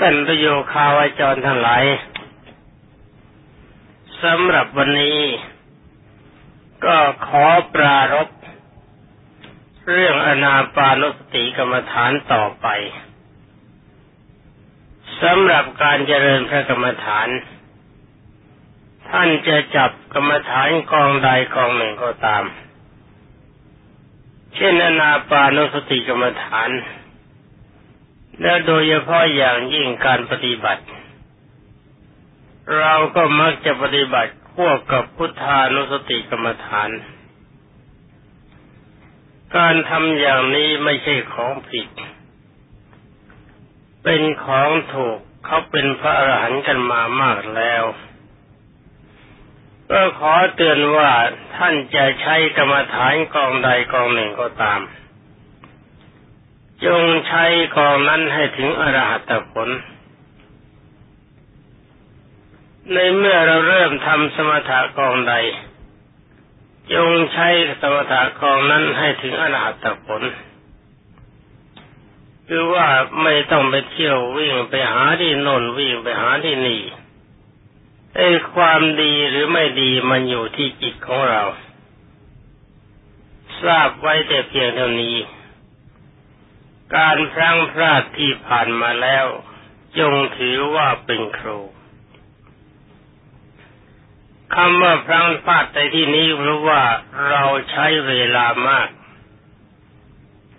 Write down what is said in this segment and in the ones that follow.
ท่านประโยคาวาจรทั้งหลายสำหรับวันนี้ ก็ขอปรารบเรื่องอนาปานุสติกรรมฐานต่อไปสำหรับการเจริญพระกรรมฐาน ท่านจะจับกรรมฐานกองใดกองหนึ่งก็ตาม เช่นอนาปานุสติกรรมฐาน และโดยเฉพาะอย่างยิ่งการปฏิบัติ เราก็มักจะปฏิบัติควบกับพุทธานุสติกรรมฐาน การทำอย่างนี้ไม่ใช่ของผิด เป็นของถูกเขาเป็นพระอรหันต์กันมามากแล้ว ก็ขอเตือนว่าท่านจะใช้กรรมฐานกองใดกองหนึ่งก็ตาม จงใช้กองนั้นให้ถึงอรหัตผล ในเมื่อเราเริ่มทำสมถะกองใด จงใช้สมถะกองนั้นให้ถึงอรหัตผล คือว่าไม่ต้องไปเที่ยววิ่งไปหาที่โน่นวิ่งไปหาที่นี่ไอ้ความดีหรือไม่ดีมันอยู่ที่จิตของเรา ทราบไว้แต่เพียงเท่านี้ การพลั้งพลาดที่ผ่านมาแล้ว จงถือว่าเป็นครูคำว่าพลั้งพลาดในที่นี้เพราะว่าเราใช้เวลามาก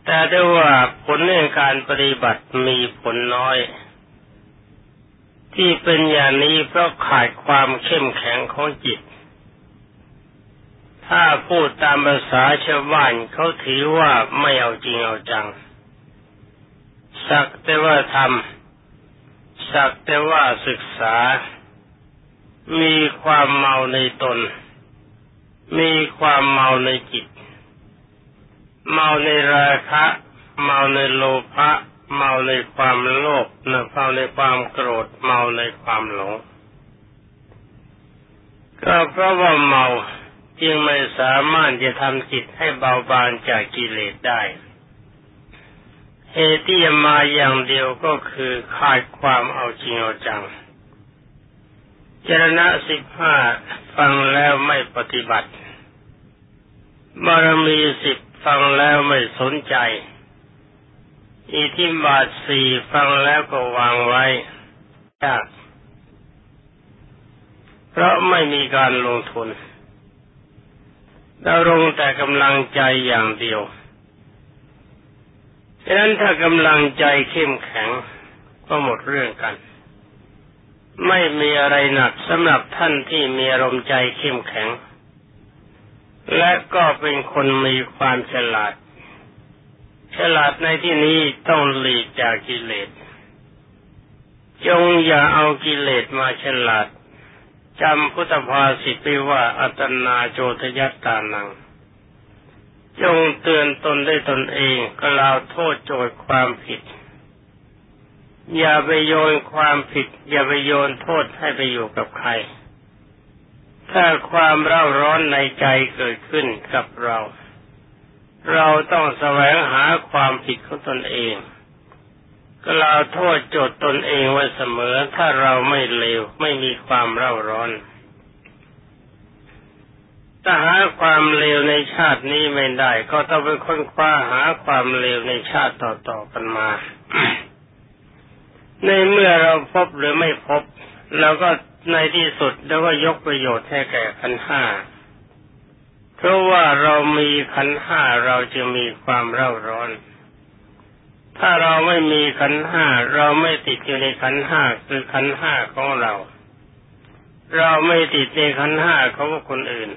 แต่ได้ว่าผลในการปฏิบัติมีผลน้อย ที่เป็นอย่างนี้เพราะขาดความเข้มแข็งของจิต ถ้าพูดตามภาษาชาวบ้านเขาถือว่าไม่เอาจริงเอาจัง สักแต่ว่าทำสักแต่ว่าศึกษา มีความเมาในตน มีความเมาในจิต เมาในราคะ เมาในโลภะเมาในความโลภเมาในความโกรธ เมาในความหลง ก็เพราะว่าเมาจึงไม่สามารถจะทำจิตให้เบาบางจากกิเลสได้ เหตุที่จะมาอย่างเดียวก็คือขาดความเอาจริงเอาจังจรณะสิบห้าฟังแล้วไม่ปฏิบัติบารมีสิบฟังแล้วไม่สนใจ อิทิบาทสี่ฟังแล้วก็วางไว้ยากเพราะไม่มีการลงทุนเราลงแต่กำลังใจอย่างเดียว ฉะนั้นถ้ากำลังใจเข้มแข็งก็หมดเรื่องกัน ไม่มีอะไรหนักสำหรับท่านที่มีอารมณ์ใจเข้มแข็ง และก็เป็นคนมีความฉลาด ฉลาดในที่นี้ต้องหลีกจากกิเลส จงอย่าเอากิเลสมาฉลาดจำพุทธภาษิตไปว่าอัตนาโจทยัตตานัง จงเตือนตนได้ตนเองก็ลาวโทษโจทย์ความผิด อย่าไปโยนความผิด อย่าไปโยนโทษให้ไปอยู่กับใคร ถ้าความเร่าร้อนในใจเกิดขึ้นกับเรา เราต้องแสวงหาความผิดของตนเองก็ลาวโทษโจทย์ตนเองไว้เสมอถ้าเราไม่เลวไม่มีความเร่าร้อน ถ้าหาความเลวในชาตินี้ไม่ได้ ก็ต้องไปค้นคว้าหาความเลวในชาติต่อๆกันมา ในเมื่อเราพบหรือไม่พบเราก็ในที่สุดแล้วก็ยกประโยชน์ให้แก่ขันห้าเพราะว่าเรามีขันห้าเราจะมีความเร่าร้อน ถ้าเราไม่มีขันห้าเราไม่ติดอยู่ในขันห้าคือขันห้าของเรา เราไม่ติดในขันห้าของคนอื่น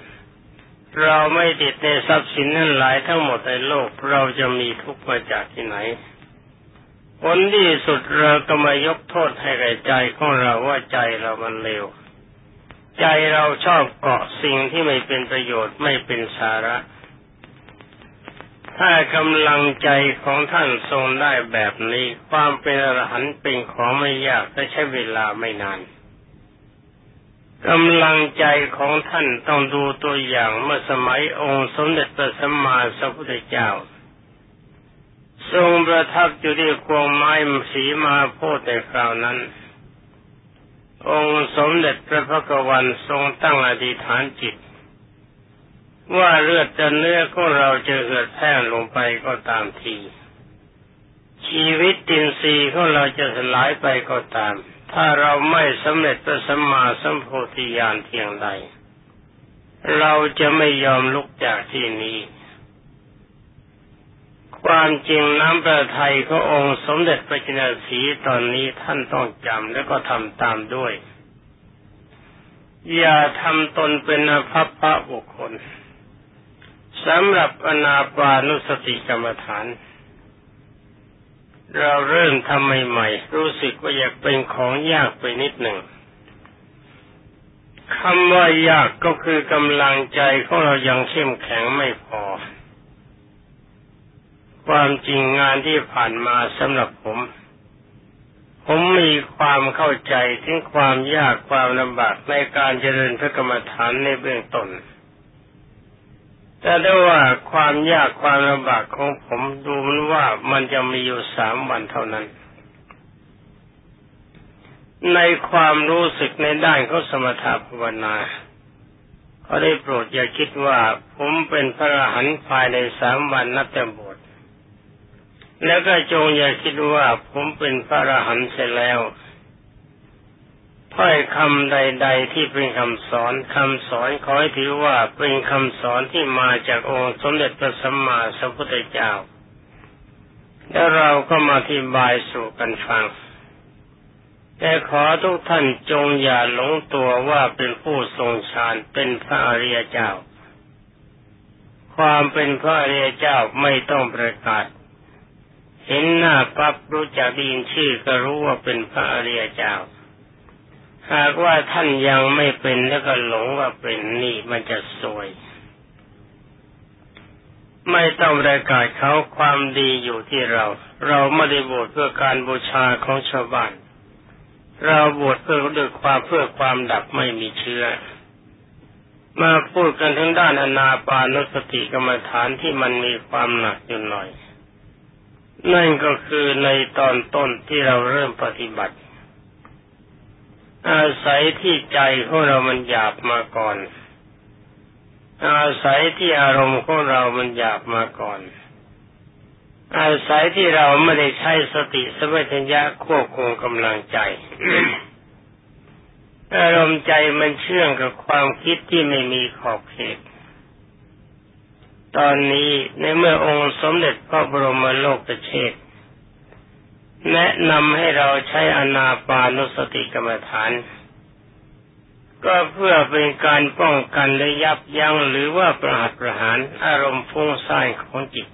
เราไม่ติดในทรัพย์สินนั่นหลายทั้งหมดในโลก เราจะมีทุกข์มาจากที่ไหนผลที่สุดเราก็มายกโทษให้แก่ใจของเราว่าใจเรามันเลวใจเราชอบเกาะสิ่งที่ไม่เป็นประโยชน์ไม่เป็นสาระ ถ้ากำลังใจของท่านทรงได้แบบนี้ ความเป็นอรหันต์เป็นของไม่ยากแต่ใช้เวลาไม่นาน กำลังใจของท่านต้องดูตัวอย่างเมื่อสมัยองค์สมเด็จพระสัมมาสัมพุทธเจ้า ทรงประทับอยู่ที่ควงไม้สีมาโพธิในคราวนั้น องค์สมเด็จพระพักวันทรงตั้งอธิษฐานจิต ว่าเลือดจะเนื้อของเราจะเหือดแห้งลงไปก็ตามที ชีวิตตินทรีย์ของเราจะสลายไปก็ตาม ถ้าเราไม่สำเร็จพระสัมมาสัมโพธิญาณเพียงใด เราจะไม่ยอมลุกจากที่นี้ ความจริงน้ำประทัยขององค์สมเด็จพระจินสีตอนนี้ท่านต้องจำแล้วก็ทำตามด้วย อย่าทำตนเป็นอภัพพระบุคคลสำหรับอนาปานุสติกรรมฐาน เราเริ่มทำใหม่ๆรู้สึกว่าอยากเป็นของยากไปนิดหนึ่งคำว่ายากก็คือกำลังใจของเรายังเข้มแข็งไม่พอ ความจริงงานที่ผ่านมาสำหรับผม ผมมีความเข้าใจถึงความยากความลำบากในการเจริญพระกรรมฐานในเบื้องต้น แต่ได้ว่าความยากความลำบากของผมดูมันว่ามันจะมีอยู่สามวันเท่านั้น ในความรู้สึกในด้านเของสมถภาวนาเขาได้โปรดอย่าคิดว่าผมเป็นพระอรหันต์ภายในสามวันนับแต่บวชแล้วก็จงอย่าคิดว่าผมเป็นพระอรหันต์เสร็จแล้ว ถ้อยคำใด ๆ ที่เป็นคำสอนคำสอนขอให้ถือว่าเป็นคำสอนที่มาจากองค์สมเด็จพระสัมมาสัมพุทธเจ้า แล้วเราก็มาอธิบายสู่กันฟัง แต่ขอทุกท่านจงอย่าหลงตัวว่าเป็นผู้ทรงฌานเป็นพระอริยเจ้า ความเป็นพระอริยเจ้าไม่ต้องประกาศ เห็นหน้าปั๊บรู้จักดีนชื่อก็รู้ว่าเป็นพระอริยเจ้า หากว่าท่านยังไม่เป็นแล้วก็หลงว่าเป็นนี่มันจะสวย ไม่ต้องประกาศเขาความดีอยู่ที่เรา เราไม่ได้บวชเพื่อการบูชาของชาวบ้าน เราบวชเพื่อด้วยความเพื่อความดับไม่มีเชื้อ มาพูดกันทั้งด้านอนาปานุสติกรรมฐานที่มันมีความหนักอยู่หน่อย นั่นก็คือในตอนต้นที่เราเริ่มปฏิบัติ อาศัยที่ใจของเรามันหยาบมาก่อน อาศัยที่อารมณ์ของเรามันหยาบมาก่อน อาศัยที่เราไม่ได้ใช้สติสมัชัญญะควบคุมกำลังใจ อารมณ์ใจมันเชื่องกับความคิดที่ไม่มีขอบเขต ตอนนี้ในเมื่อองค์สมเด็จพระบรมโลกประเชษ แนะนำให้เราใช้อนาปานุสติกรรมฐาน ก็เพื่อเป็นการป้องกันและยับยั้งหรือว่าประหัตประหารอารมณ์ฟุ้งซ่านของจิต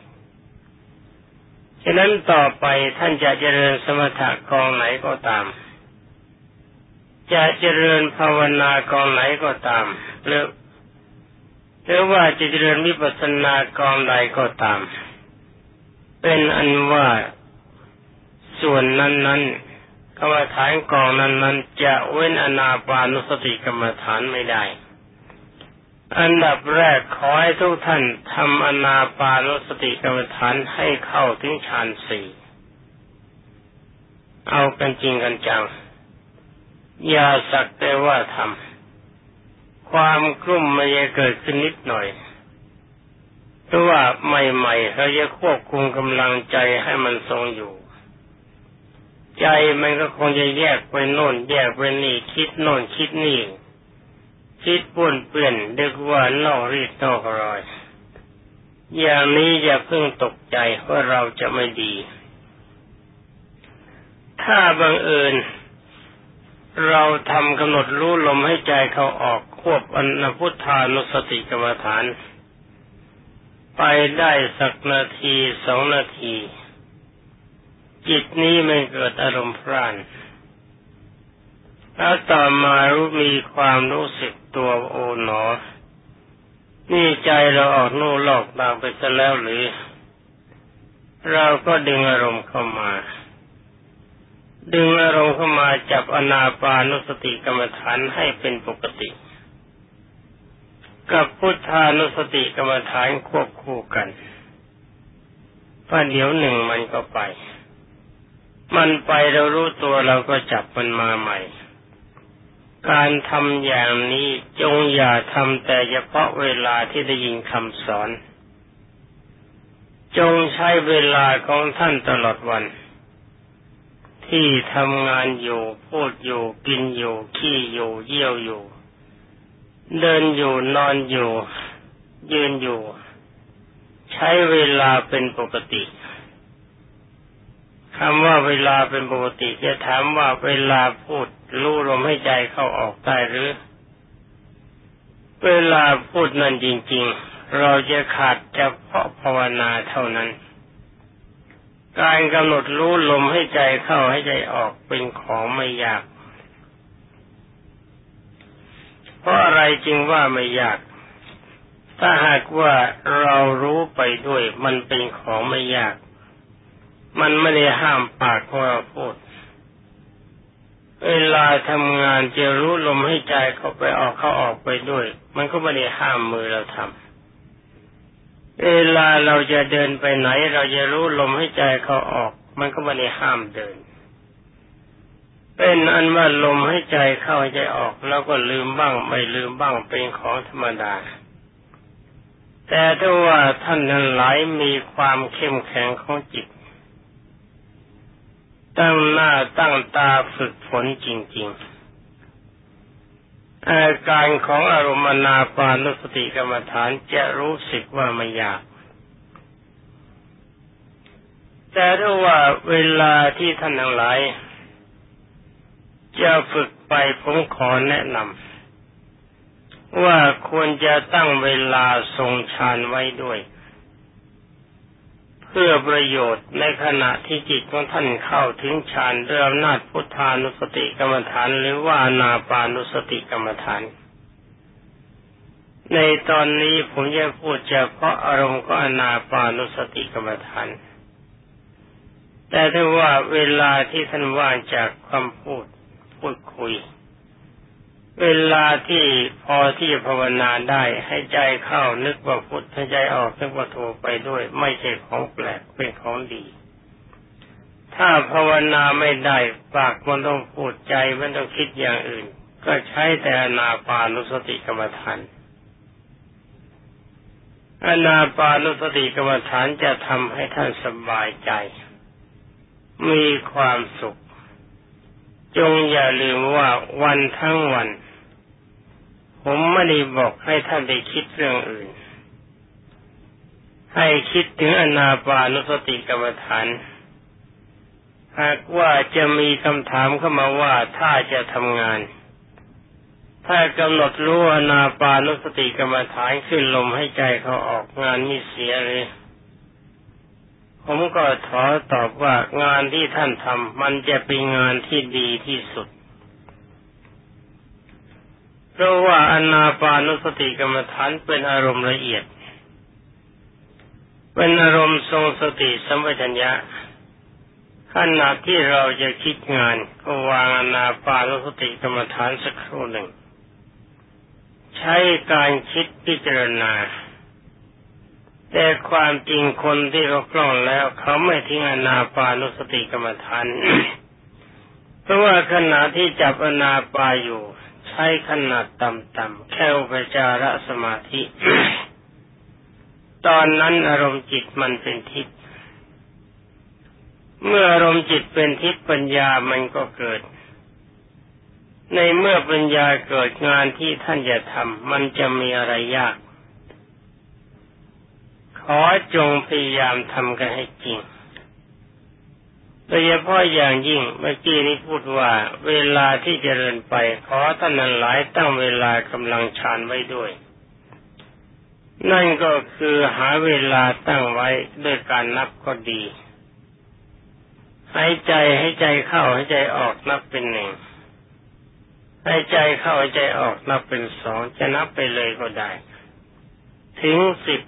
ฉะนั้นต่อไปท่านจะเจริญสมถะกองไหนก็ตาม จะเจริญภาวนากองไหนก็ตามหรือหรือว่าจะเจริญวิปัสสนากองใดก็ตาม เป็นอันว่า ส่วนนั้นนั้นกรรมฐานกองนั้นนั้นจะเว้นอนาปานุสติกรรมฐานไม่ได้ อันดับแรกขอให้ทุกท่านทำอนาปานุสติกรรมฐานให้เข้าถึงฌานสี่เอากันจริงกันจัง อย่าสักแต่ว่าทำความกลุ้มมันจะเกิดขึ้นนิดหน่อยเพราะว่าใหม่ๆเราจะควบคุมกำลังใจให้มันทรงอยู่ ใจมันก็คงจะแยกไปโน่น แยกไปนี่คิดโน่นคิดนี่ คิดป่วนเปลี่ยนเรียกว่านอกรีดนอกรอย อย่างนี้อย่าเพิ่งตกใจว่าเราจะไม่ดี ถ้าบังเอิญเราทำกำหนดรู้ลมให้ใจเขาออกควบอนพุทธานุสติกรรมฐาน ไปได้สักนาทีสองนาที จิตนี้ไม่เกิดอารมณ์พร่านแล้วต่อมารู้มีความรู้สึกตัวโอหนอ นี่ใจเราออกนู่ลอกตามไปซะแล้วหรือ เราก็ดึงอารมณ์เข้ามา ดึงอารมณ์เข้ามาจับอนาปานุสติกรรมฐานให้เป็นปกติ กับพุทธานุสติกรรมฐานควบคู่กันประเดี๋ยวหนึ่งมันก็ไป มันไปเรารู้ตัวเราก็จับมันมาใหม่ การทำอย่างนี้จงอย่าทำแต่เฉพาะเวลาที่ได้ยินคำสอน จงใช้เวลาของท่านตลอดวัน ที่ทำงานอยู่ พูดอยู่ กินอยู่ ขี้อยู่ เยี่ยวอยู่ เดินอยู่ นอนอยู่ ยืนอยู่ ใช้เวลาเป็นปกติ คำว่าเวลาเป็นปกติจะถามว่าเวลาพูดรู้ลมให้ใจเข้าออกได้หรือ เวลาพูดนั่นจริง ๆ เราจะขาดเฉพาะภาวนาเท่านั้น การกำหนดรู้ลมให้ใจเข้าให้ใจออกเป็นของไม่ยาก เพราะอะไรจึงว่าไม่ยาก ถ้าหากว่าเรารู้ไปด้วยมันเป็นของไม่ยาก มันไม่ได้ห้ามปากของเราพูด เวลาทำงานจะรู้ลมให้ใจเข้าไปออกเข้าออกไปด้วย มันก็ไม่ได้ห้ามมือเราทำเวลาเราจะเดินไปไหน เราจะรู้ลมให้ใจเขาออก มันก็ไม่ได้ห้ามเดิน เป็นอันว่าลมให้ใจเข้าใจออก แล้วก็ลืมบ้างไม่ลืมบ้างเป็นของธรรมดาแต่ถ้าว่าท่านนั้นหลายมีความเข้มแข็งของจิต ตั้งหน้าตั้งตาฝึกฝนจริง ๆ อาการของอารมณนาปานุสติกรรมฐานจะรู้สึกว่าไม่ยากแต่ถ้าว่าเวลาที่ท่านทั้งหลายจะฝึกไปผมขอแนะนำว่าควรจะตั้งเวลาทรงฌานไว้ด้วย พื่อประโยชน์ในขณะที่จิตของท่านเข้าถึงฌานด้วยอำนาจพุทธานุสติกรรมฐานหรือว่านาปานุสติกรรมฐาน ในตอนนี้ผมจะพูดเฉพาะอารมณ์ก็อนาปานุสติกรรมฐาน แต่ถ้าว่าเวลาที่ท่านว่างจากความพูดพูดคุย เวลาที่พอที่ภาวนาได้ให้ใจเข้านึกว่าพุทธให้ใจออกนึกว่าโทไปด้วย ไม่ใช่ของแปลกเป็นของดี ถ้าภาวนาไม่ได้ปากมันต้องพูดใจมันต้องคิดอย่างอื่น ก็ใช้แต่อนาปานุสติกรรมฐานอนาปานุสติกรรมฐานจะทำให้ท่านสบายใจ มีความสุข จงอย่าลืมว่าวันทั้งวัน ผมไม่ได้บอกให้ท่านไปคิดเรื่องอื่น ให้คิดถึงอนาปานุสติกรรมฐาน หากว่าจะมีคำถามเข้ามาว่าถ้าจะทำงาน ถ้ากำหนดรู้อนาปานุสติกรรมฐานขึ้นลมให้ใจเขาออกงานมีเสียเลยผมก็ขอตอบว่างานที่ท่านทำมันจะเป็นงานที่ดีที่สุด เพราะว่าอนาปานุสติกรรมฐานเป็นอารมณ์ละเอียด เป็นอารมณ์ทรงสติสัมปชัญญะขณะที่เราจะคิดงานก็วางอนาปานุสติกรรมฐานสักครู่หนึ่ง ใช้การคิดพิจารณา แต่ความจริงคนที่เขากล้องแล้ว เขาไม่ทิ้งอนาปานุสติกรรมฐานเพราะว่าขณะที่จับอนาปาอยู่ ช้ขนาดต่ำๆแค่อุปจารสมาธิ ตอนนั้นอารมณ์จิตมันเป็นทิพย์เมื่ออารมณ์จิตเป็นทิพย์ปัญญามันก็เกิด ในเมื่อปัญญาเกิดงานที่ท่านจะทำมันจะมีอะไรยาก ขอจงพยายามทำกันให้จริง โดยเฉพาะอย่างยิ่งเมื่อกี้นี้พูดว่า เวลาที่จเจริญไปขอท่านนั้นหลายตั้งเวลากำลังฌานไว้ด้วย นั่นก็คือหาเวลาตั้งไว้ด้วยการนับก็ดีหายใจให้ใจเข้าให้ใจออกนับเป็นหนึ่งให้ใจเข้าให้ใจออกนับเป็นสองจะนับไปเลยก็ได้ ถึงสิบ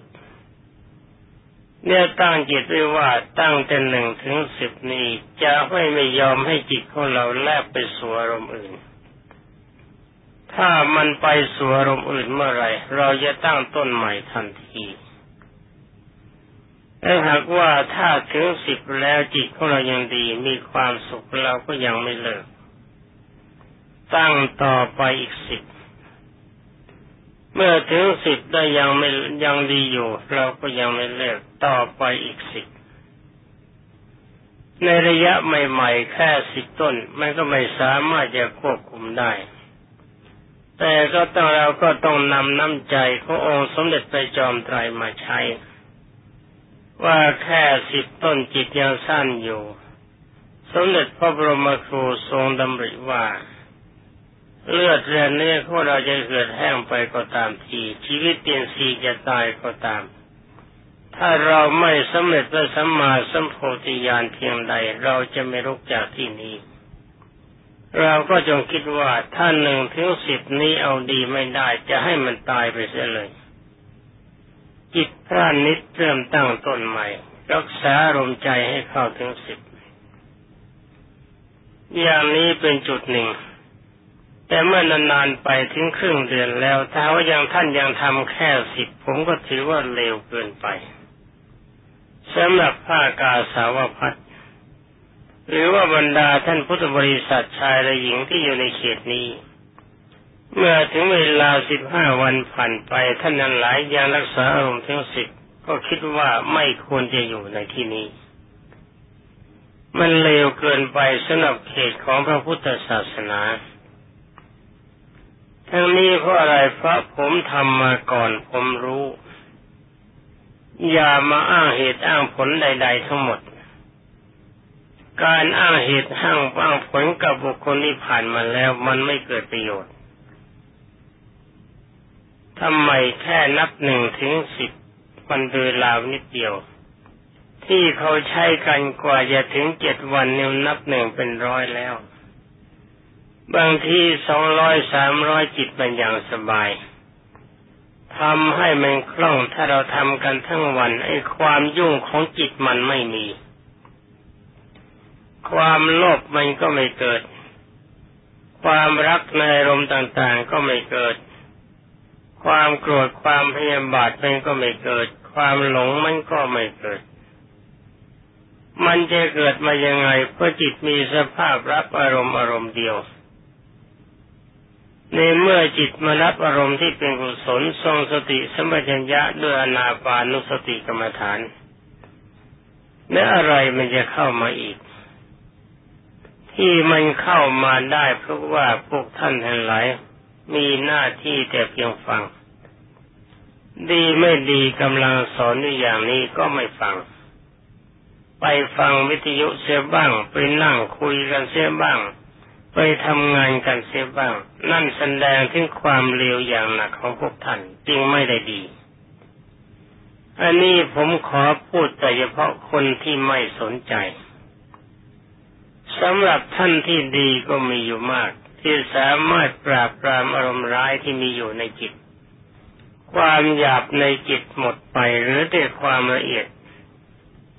เนี่ยตั้งจิตไว้ว่าตั้งแต่หนึ่งถึงสิบนี้จะไม่ไม่ยอมให้จิตของเราแลบไปสู่อารมณ์อื่น ถ้ามันไปสู่อารมณ์อื่นเมื่อไรเราจะตั้งต้นใหม่ทันทีถ้าหากว่าถ้าถึงสิบแล้วจิตของเรายังดีมีความสุขเราก็ยังไม่เลิก ตั้งต่อไปอีกสิบเมื่อถึงสิบได้ยังไม่ยังดีอยู่ เราก็ยังไม่เลิก ต่อไปอีกสิบในระยะใหม่ ๆ แค่สิบต้น มันก็ไม่สามารถจะควบคุมได้ แต่ก็ต้องเราก็ต้องนำน้ำใจขององค์สมเด็จไปจอมไตรมาใช้ ว่าแค่สิบต้นจิตยังสั้นอยู่ สมเด็จพระบรมครูทรงดำริว่า เลือดเรือนเนื้อของเราจะเกิดแห้งไปก็ตามที ชีวิตเปลี่ยนสีจะตายก็ตาม ถ้าเราไม่สำเร็จพระสัมมาสัมโพธิญาณเพียงใด เราจะไม่ลุกจากที่นี้ เราก็จงคิดว่าถ้าหนึ่งถึงสิบนี้เอาดีไม่ได้ จะให้มันตายไปเสียเลย จิตพระนิดเริ่มตั้งต้นใหม่ รักษาอารมใจให้เข้าถึงสิบอย่างนี้เป็นจุดหนึ่ง แต่เมื่อนานๆไปถึงครึ่งเดือนแล้ว ถ้าว่ายังท่านยังทำแค่สิบผมก็ถือว่าเร็วเกินไป สำหรับผ้ากาสาวพัดหรือว่าบรรดาท่านพุทธบริษัทชายและหญิงที่อยู่ในเขตนี้ เมื่อถึงเวลาสิบห้าวันผ่านไปท่านนั้นหลายยังรักษาอารมณ์ทั้งสิบก็คิดว่าไม่ควรจะอยู่ในที่นี้ มันเลวเกินไปสำหรับเขตของพระพุทธศาสนาทั้งนี้เพราะอะไรเพราะผมทำมาก่อนผมรู้ อย่ามาอ้างเหตุอ้างผลใด ๆ ทั้งหมด การอ้างเหตุอ้างอ้างผลกับบุคคลที่ผ่านมาแล้วมันไม่เกิดประโยชน์ทำไมแค่นับหนึ่งถึงสิบวันเวลานิดเดียว ที่เขาใช้กันกว่าจะถึงเจ็ดวันเนี่ยนับหนึ่งเป็นร้อยแล้ว บางทีสองร้อยสามร้อยจิตเป็นอย่างสบาย ทำให้มันคล่องถ้าเราทำกันทั้งวันไอ้ความยุ่งของจิตมันไม่มี ความโลภมันก็ไม่เกิด ความรักในอารมณ์ต่างๆก็ไม่เกิด ความโกรธความพยาบาทมันก็ไม่เกิด ความหลงมันก็ไม่เกิด มันจะเกิดมายังไงเพราะจิตมีสภาพรับอารมณ์อารมณ์เดียว ในเมื่อจิตมารับอารมณ์ที่เป็นกุศลทรงสติสมัชัญญะด้วยอนาปานุสติกรรมฐานและอะไรมันจะเข้ามาอีก ที่มันเข้ามาได้เพราะว่าพวกท่านทั้งหลายมีหน้าที่แต่เพียงฟัง ดีไม่ดีกำลังสอนอยู่อย่างนี้ก็ไม่ฟัง ไปฟังวิทยุเสียบ้าง ไปนั่งคุยกันเสียบ้าง ไปทำงานกันเสียบ้าง นั่นแสดงถึงความเลวอย่างหนักของพวกท่านจึงไม่ได้ดี อันนี้ผมขอพูดแต่เฉพาะคนที่ไม่สนใจสำหรับท่านที่ดีก็มีอยู่มาก ที่สามารถปราบปรามอารมณ์ร้ายที่มีอยู่ในจิต ความหยาบในจิตหมดไปหรือแต่ความละเอียด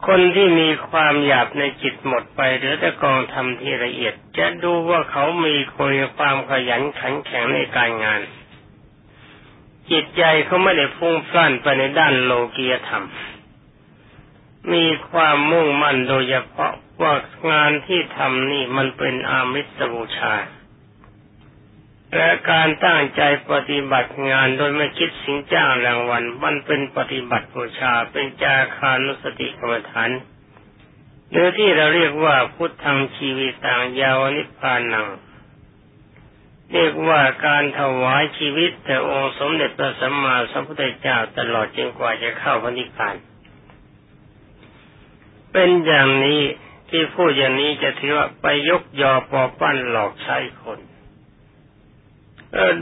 คนที่มีความหยาบในจิตหมดไปหรือแต่กองทำที่ละเอียด จะดูว่าเขามีคนความขยันขันแข็งในการงาน จิตใจเขาไม่ได้พุ่งพล่านไปในด้านโลกียธรรม มีความมุ่งมั่นโดยเฉพาะว่างานที่ทำนี่มันเป็นอามิสบูชา และการตั้งใจปฏิบัติงานโดยไม่คิดสิ่งจ้างรางวัลมันเป็นปฏิบัติบูชาเป็นจาคานุสติกรรมฐานหรือที่เราเรียกว่าพุทธังชีวิต่างยาวนิพพานัง เรียกว่าการถวายชีวิตแต่องค์สมเด็จพระสัมมาสัมพุทธเจ้าตลอดจนกว่าจะเข้าพระนิพพาน เป็นอย่างนี้ที่พูดอย่างนี้จะถือว่าไปยกยอปอปั้นหลอกใช้คน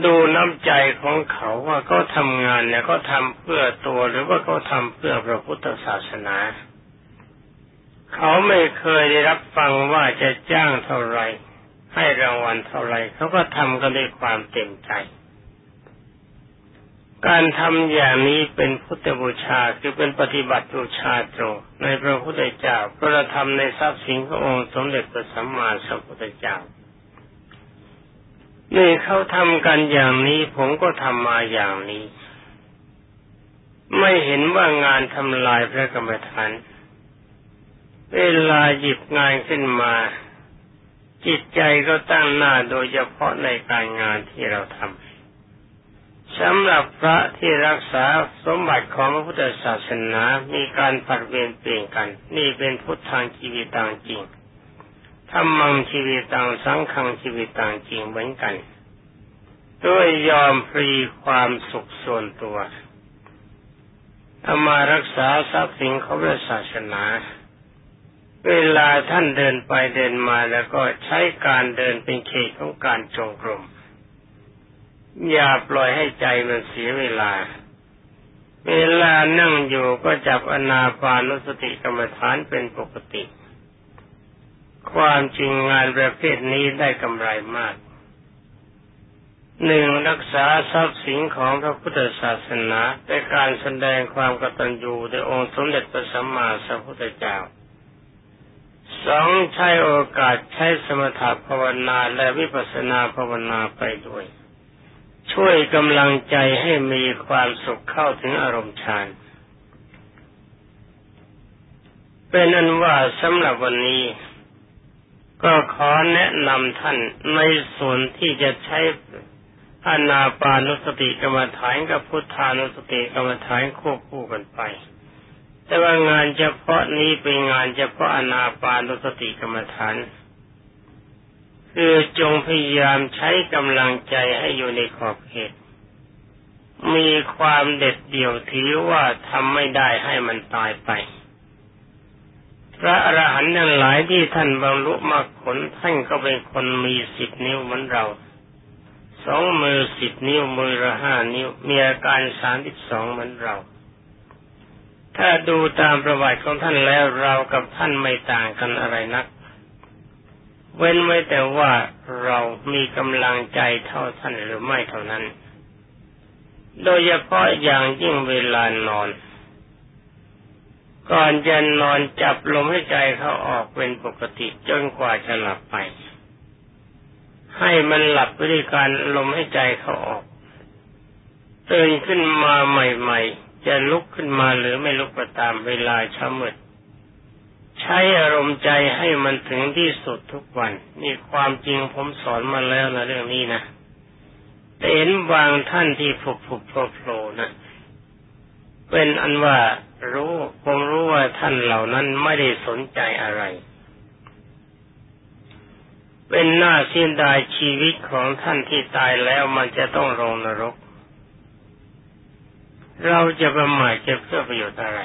ดูน้ำใจของเขาว่าเขาทำงานเนี่ยเขาทำเพื่อตัวหรือว่าเขาทำเพื่อพระพุทธศาสนา เขาไม่เคยได้รับฟังว่าจะจ้างเท่าไรให้รางวัลเท่าไรเขาก็ทำกันด้วยความเต็มใจ การทำอย่างนี้เป็นพุทธบูชาคือเป็นปฏิบัติบูชาตรงในพระพุทธเจ้าพระธรรมในทรัพย์สินขององค์สมเด็จพระสัมมาสัมพุทธเจ้า นี่เขาทำกันอย่างนี้ผมก็ทำมาอย่างนี้ ไม่เห็นว่างานทำลายพระกรรมฐานเวลาหยิบงานขึ้นมา จิตใจก็ตั้งหน้าโดยเฉพาะในการงานที่เราทำสำหรับพระที่รักษาสมบัติของพระพุทธศาสนา มีการผัดเวรเปลี่ยนกัน นี่เป็นพุทธังชีวิตต่างจริง ธรรมังชีวิตต่างสังขังชีวิตต่างจริงเหมือนกัน ด้วยยอมฟรีความสุขส่วนตัวเอามารักษาทรัพย์สินของพระศาสนา เวลาท่านเดินไปเดินมาแล้วก็ใช้การเดินเป็นเขตของการจงกรม อย่าปล่อยให้ใจมันเสียเวลา เวลานั่งอยู่ก็จับอนาปานุสติกรรมฐานเป็นปกติ ความจริงงานประเภทนี้ได้กำไรมาก หนึ่งรักษาทรัพย์สินของพระพุทธศาสนาเป็นการแสดงความกตัญญูในองค์สมเด็จพระสัมมาสัมพุทธเจ้าสองใช้โอกาสใช้สมถะภาวนาและวิปัสสนาภาวนาไปด้วย ช่วยกำลังใจให้มีความสุขเข้าถึงอารมณ์ฌานเป็นอันว่าสำหรับวันนี้ ก็ขอแนะนำท่านในส่วนที่จะใช้อนาปานุสติกรรมฐานกับพุทธานุสติกรรมฐานควบคู่กันไป แต่ว่างานเฉพาะนี้เป็นงานเฉพาะอนาปานุสติกรรมฐาน คือจงพยายามใช้กำลังใจให้อยู่ในขอบเขต มีความเด็ดเดี่ยวถือว่าทำไม่ได้ให้มันตายไป พระอรหันต์ทั้งหลายที่ท่านบรรลุมรรคผลท่านก็เป็นคนมีสิบนิ้วเหมือนเรา สองมือสิบนิ้วมือละห้านิ้ว มีอาการสามสิบสองเหมือนเรา ถ้าดูตามประวัติของท่านแล้วเรากับท่านไม่ต่างกันอะไรนัก เว้นไว้แต่ว่าเรามีกำลังใจเท่าท่านหรือไม่เท่านั้น โดยเฉพาะอย่างยิ่งเวลานอน ก่อนจะนอนจับลมให้ใจเขาออกเป็นปกติจนกว่าจะหลับไป ให้มันหลับด้วยการลมให้ใจเขาออกตื่นขึ้นมาใหม่ๆ จะลุกขึ้นมาหรือไม่ลุกก็ตามเวลาเช้ามืดใช้อารมณ์ใจให้มันถึงที่สุดทุกวันนี่ความจริงผมสอนมาแล้วนะเรื่องนี้นะแต่เห็นบางท่านที่ผุบผุบโผล่นะเป็นอันว่า รู้ผมรู้ว่าท่านเหล่านั้นไม่ได้สนใจอะไร เป็นหน้าเสียดายชีวิตของท่านที่ตายแล้วมันจะต้องลงนรก เราจะประมาทจะเพื่อประโยชน์อะไร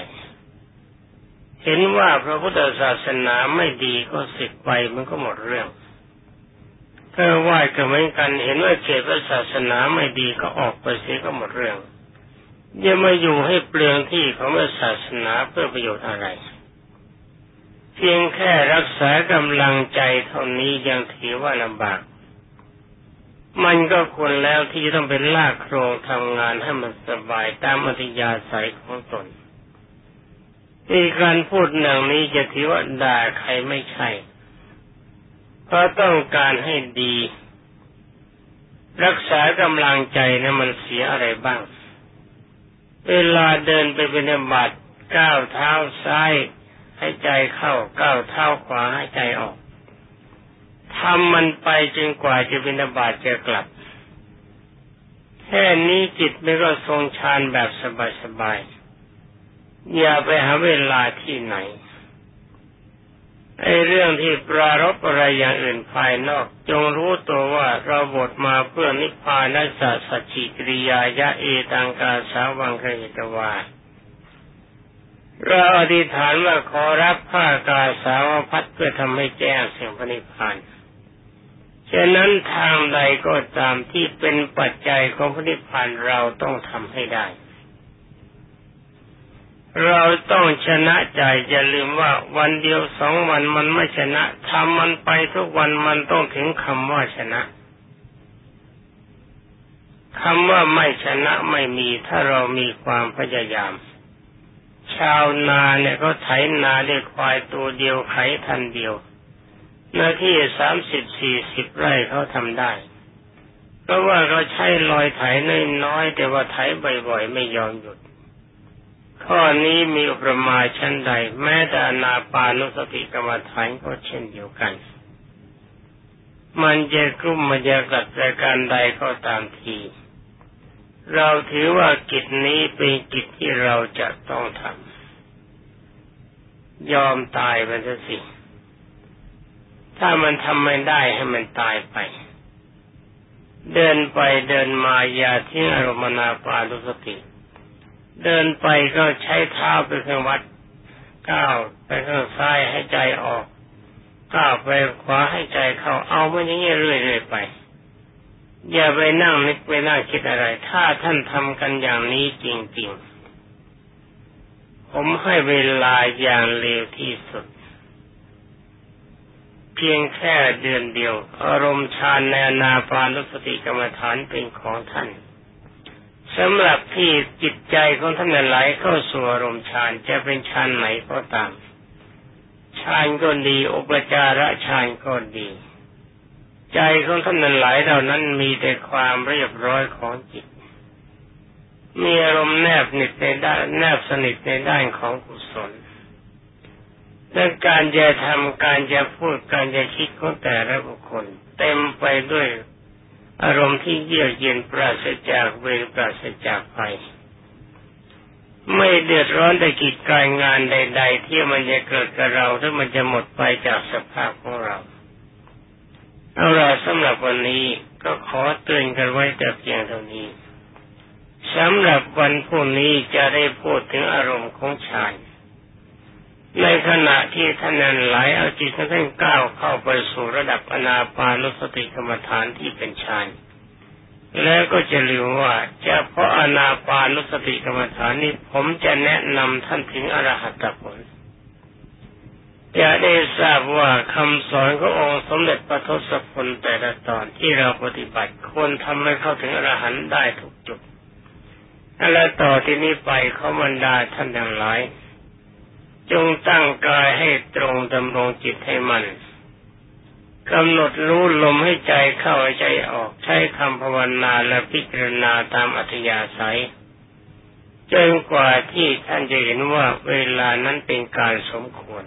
เห็นว่าพระพุทธศาสนาไม่ดีก็สิกไปมันก็หมดเรื่องถ้าไหว้ก็เหมือนกันเห็นว่าเขตพระศาสนาไม่ดีก็ออกไปเสียก็หมดเรื่อง อย่ามาอยู่ให้เปลืองที่ของพระศาสนาเพื่อประโยชน์อะไร เพียงแค่รักษากำลังใจเท่านี้ยังถือว่าลำบาก มันก็ควรแล้วที่จะต้องเป็นลากโครงทำงานให้มันสบายตามอัธยาศัยของตนที่การพูดหนังนี้จะถือว่าด่าใครไม่ใช่เพราะต้องการให้ดี รักษากำลังใจนะมันเสียอะไรบ้าง เวลาเดินไปเป็นบาตรก้าวเท้าซ้ายให้ใจเข้าก้าวเท้าขวาให้ใจออกทำมันไปจนกว่าจะบินาบาตจะกลับ แค่นี้จิตไม่ก็ทรงฌานแบบสบายๆอย่าไปหาเวลาที่ไหน ไอ้เรื่องที่ปรารบอะไรอย่างอื่นภายนอก จงรู้ตัวว่าเราบทมาเพื่อนิพพานัสสัจจิกริยายะเอตังกาสาวังเคยตวาเราอธิษฐานว่าขอรับผ้ากาสาวพัดเพื่อทำให้แจ้งเสียงพระนิพพานฉะนั้นทางใดก็ตามที่เป็นปัจจัยของพระนิพพานเราต้องทำให้ได้ เราต้องชนะใจอย่าลืมว่าวันเดียวสองวันมันไม่ชนะทำมันไปทุกวันมันต้องถึงคำว่าชนะคำว่าไม่ชนะไม่มีถ้าเรามีความพยายาม ชาวนาเนี่ยเขาไถนาด้วยควายตัวเดียวไขทันเดียว หน้าที่สามสิบสี่สิบไร่เขาทำได้เพราะว่าเขาใช้ลอยไถน้อยๆแต่ว่าไถบ่อยๆไม่ยอมหยุด ข้อนี้มีอุปมาชั้นใด แม้แต่นาปานุสติกรรมฐานก็เช่นเดียวกัน มันจะกลุ่มมันจะกัดรายการใดก็ตามที เราถือว่ากิจนี้เป็นกิจที่เราจะต้องทำยอมตายไปซะสิ ถ้ามันทำไม่ได้ให้มันตายไป เดินไปเดินมาอย่าทิ้งอารมณ์นาปานุสติ เดินไปก็ใช้เท้าเป็นเครื่องวัดก้าวไปข้างซ้ายให้ใจออกก้าวไปขวาให้ใจเข้าเอามันอย่างนี้เรื่อยๆไป อย่าไปนั่งนึกไปนั่งคิดอะไร ถ้าท่านทำกันอย่างนี้จริง ๆ ผมให้เวลาอย่างเร็วที่สุด เพียงแค่เดือนเดียว อารมณ์ฌานในนาปานุสติกรรมฐานเป็นของท่าน สำหรับที่จิตใจของท่านไหลเข้าสู่อารมณ์ฌานจะเป็นฌานไหนก็ตามฌานก็ดีอุปจาระฌานก็ดี ใจของท่านไหลเหล่านั้นมีแต่ความเรียบร้อยของจิต มีอารมณ์แนบหนิดในด้านแนบสนิทในด้านของกุศลและการจะทำการจะพูดการจะคิดของแต่ละบุคคล เต็มไปด้วย อารมณ์ที่เยือกเย็นปราศจากเวรปราศจากภัยไม่เดือดร้อนแต่กิจการงานใด ๆ ที่มันจะเกิดกับเราถ้ามันจะหมดไปจากสภาพของเราเอาละสำหรับวันนี้ก็ขอเตือนกันไว้แต่เพียงเท่านี้สำหรับวันพรุ่งนี้จะได้พูดถึงอารมณ์ของฌาน ในขณะที่ท่านนั้นไหลเอาจิตของท่านก้าวเข้าไปสู่ระดับอนาปานุสติกรรมฐานที่เป็นฌานแล้วก็จะลืมว่าจะเพราะอนาปานุสติกรรมฐานนี้ผมจะแนะนำท่านถึงอรหัตผล จะได้ทราบว่าคำสอนขององค์สมเด็จพระทศพลแต่ละตอนที่เราปฏิบัติควรทำให้เข้าถึงอรหันต์ได้ทุกจุดและต่อที่นี้ไปเขาบรรดาท่านทั้งหลาย จงตั้งกายให้ตรงดำรงจิตให้มันกำหนดรู้ลมให้ใจเข้าใจออกใช้คำภาวนาและพิจารณาตามอัธยาศัยจนกว่าที่ท่านจะเห็นว่าเวลานั้นเป็นการสมควร